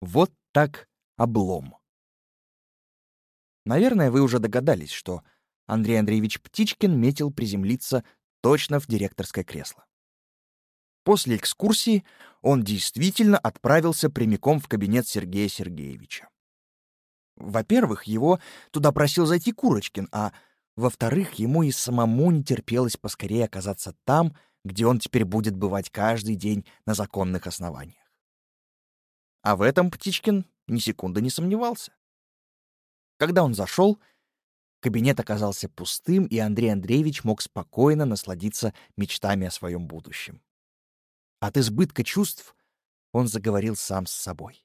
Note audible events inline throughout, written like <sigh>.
Вот так облом. Наверное, вы уже догадались, что Андрей Андреевич Птичкин метил приземлиться точно в директорское кресло. После экскурсии он действительно отправился прямиком в кабинет Сергея Сергеевича. Во-первых, его туда просил зайти Курочкин, а во-вторых, ему и самому не терпелось поскорее оказаться там, где он теперь будет бывать каждый день на законных основаниях. А в этом Птичкин ни секунды не сомневался. Когда он зашел, кабинет оказался пустым, и Андрей Андреевич мог спокойно насладиться мечтами о своем будущем. От избытка чувств он заговорил сам с собой.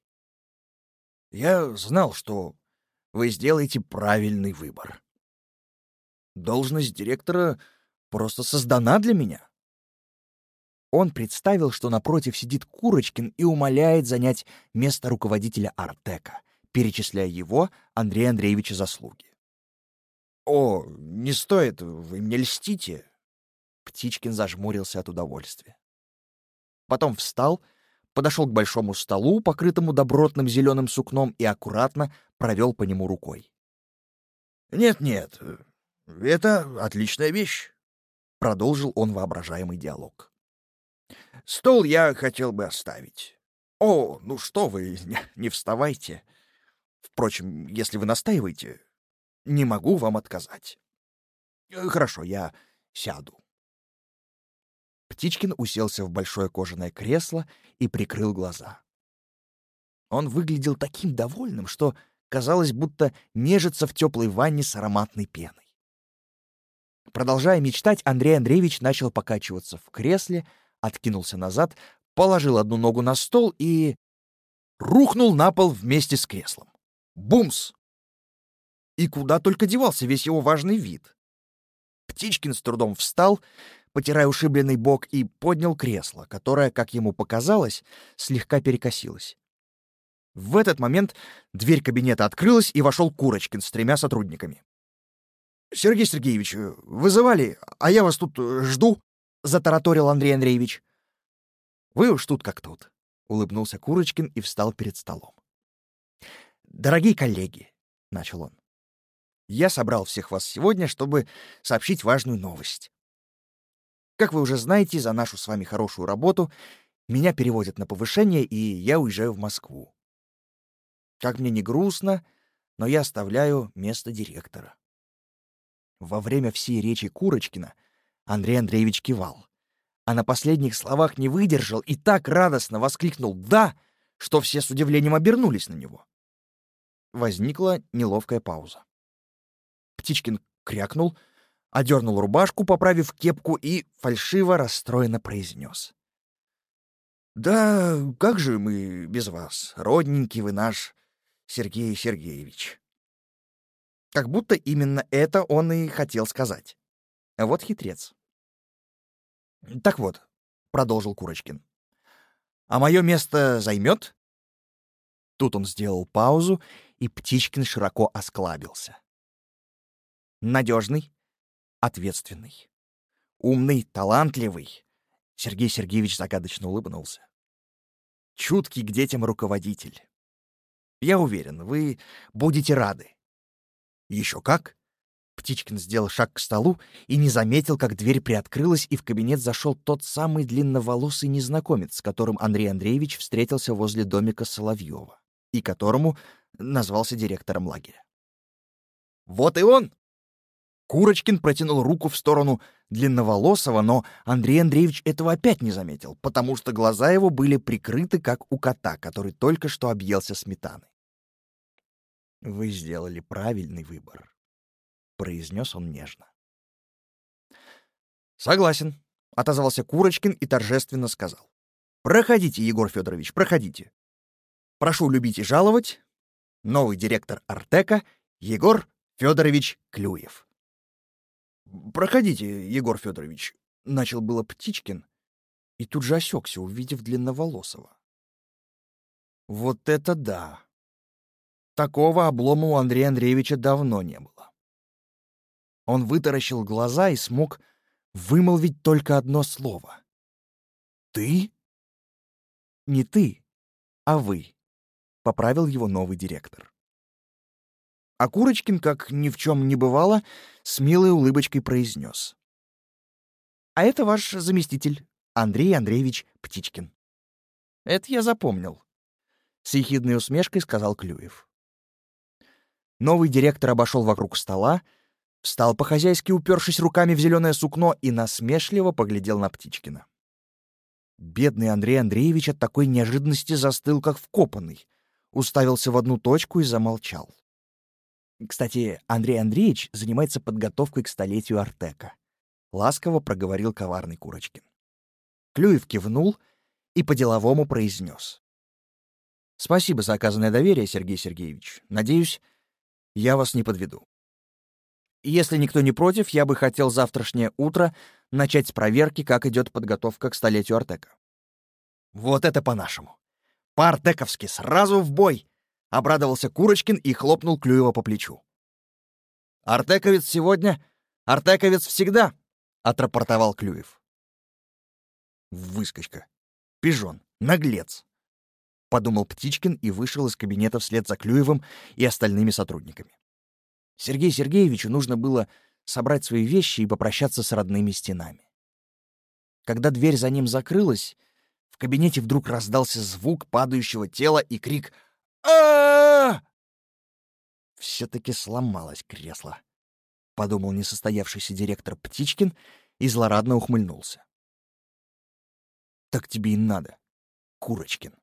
«Я знал, что вы сделаете правильный выбор. Должность директора просто создана для меня. Он представил, что напротив сидит Курочкин и умоляет занять место руководителя Артека, перечисляя его, Андрея Андреевича, заслуги. «О, не стоит, вы мне льстите!» Птичкин зажмурился от удовольствия. Потом встал, подошел к большому столу, покрытому добротным зеленым сукном, и аккуратно провел по нему рукой. «Нет-нет, это отличная вещь», — продолжил он воображаемый диалог. «Стол я хотел бы оставить. О, ну что вы, <laughs> не, вставайте. Впрочем, если вы настаиваете, не могу вам отказать. Хорошо, я сяду». Птичкин уселся в большое кожаное кресло и прикрыл глаза. Он выглядел таким довольным, что казалось, будто нежится в теплой ванне с ароматной пеной. Продолжая мечтать, Андрей Андреевич начал покачиваться в кресле, откинулся назад, положил одну ногу на стол и... рухнул на пол вместе с креслом. Бумс! И куда только девался весь его важный вид. Птичкин с трудом встал, потирая ушибленный бок, и поднял кресло, которое, как ему показалось, слегка перекосилось. В этот момент дверь кабинета открылась, и вошел Курочкин с тремя сотрудниками. «Сергей Сергеевич, вызывали, а я вас тут э, жду», — затараторил Андрей Андреевич. «Вы уж тут как тут», — улыбнулся Курочкин и встал перед столом. «Дорогие коллеги», — начал он, — «я собрал всех вас сегодня, чтобы сообщить важную новость. Как вы уже знаете, за нашу с вами хорошую работу меня переводят на повышение, и я уезжаю в Москву. Как мне не грустно, но я оставляю место директора. Во время всей речи Курочкина Андрей Андреевич кивал, а на последних словах не выдержал и так радостно воскликнул «Да!», что все с удивлением обернулись на него. Возникла неловкая пауза. Птичкин крякнул, одернул рубашку, поправив кепку, и фальшиво расстроенно произнес. «Да как же мы без вас, родненький вы наш Сергей Сергеевич?» Как будто именно это он и хотел сказать. Вот хитрец. «Так вот», — продолжил Курочкин, — «а мое место займет?» Тут он сделал паузу, и Птичкин широко осклабился. Надежный, ответственный, умный, талантливый. Сергей Сергеевич загадочно улыбнулся. Чуткий к детям руководитель. Я уверен, вы будете рады. Еще как? Птичкин сделал шаг к столу и не заметил, как дверь приоткрылась, и в кабинет зашел тот самый длинноволосый незнакомец, с которым Андрей Андреевич встретился возле домика Соловьева и которому назвался директором лагеря. «Вот и он!» Курочкин протянул руку в сторону длинноволосого, но Андрей Андреевич этого опять не заметил, потому что глаза его были прикрыты, как у кота, который только что объелся сметаны. «Вы сделали правильный выбор», — произнес он нежно. «Согласен», — отозвался Курочкин и торжественно сказал. «Проходите, Егор Федорович, проходите. Прошу любить и жаловать. Новый директор Артека Егор Федорович Клюев». «Проходите, Егор Федорович», — начал было Птичкин, и тут же осекся, увидев длинноволосого. «Вот это да!» Такого облома у Андрея Андреевича давно не было. Он вытаращил глаза и смог вымолвить только одно слово. «Ты?» «Не ты, а вы», поправил его новый директор. А Курочкин, как ни в чем не бывало, с милой улыбочкой произнес. «А это ваш заместитель, Андрей Андреевич Птичкин». «Это я запомнил», — с ехидной усмешкой сказал Клюев. Новый директор обошел вокруг стола, встал по-хозяйски, упершись руками в зеленое сукно, и насмешливо поглядел на Птичкина. Бедный Андрей Андреевич от такой неожиданности застыл, как вкопанный, уставился в одну точку и замолчал. Кстати, Андрей Андреевич занимается подготовкой к столетию Артека. Ласково проговорил коварный Курочкин. Клюев кивнул и по-деловому произнес. «Спасибо за оказанное доверие, Сергей Сергеевич. Надеюсь, я вас не подведу. Если никто не против, я бы хотел завтрашнее утро начать с проверки, как идет подготовка к столетию Артека». «Вот это по-нашему! По-артековски, сразу в бой!» — обрадовался Курочкин и хлопнул Клюева по плечу. «Артековец сегодня, артековец всегда!» — отрапортовал Клюев. «Выскочка! Пижон! Наглец!» — подумал Птичкин и вышел из кабинета вслед за Клюевым и остальными сотрудниками. Сергею Сергеевичу нужно было собрать свои вещи и попрощаться с родными стенами. Когда дверь за ним закрылась, в кабинете вдруг раздался звук падающего тела и крик а Все-таки сломалось кресло, — подумал несостоявшийся директор Птичкин и злорадно ухмыльнулся. «Так тебе и надо, Курочкин».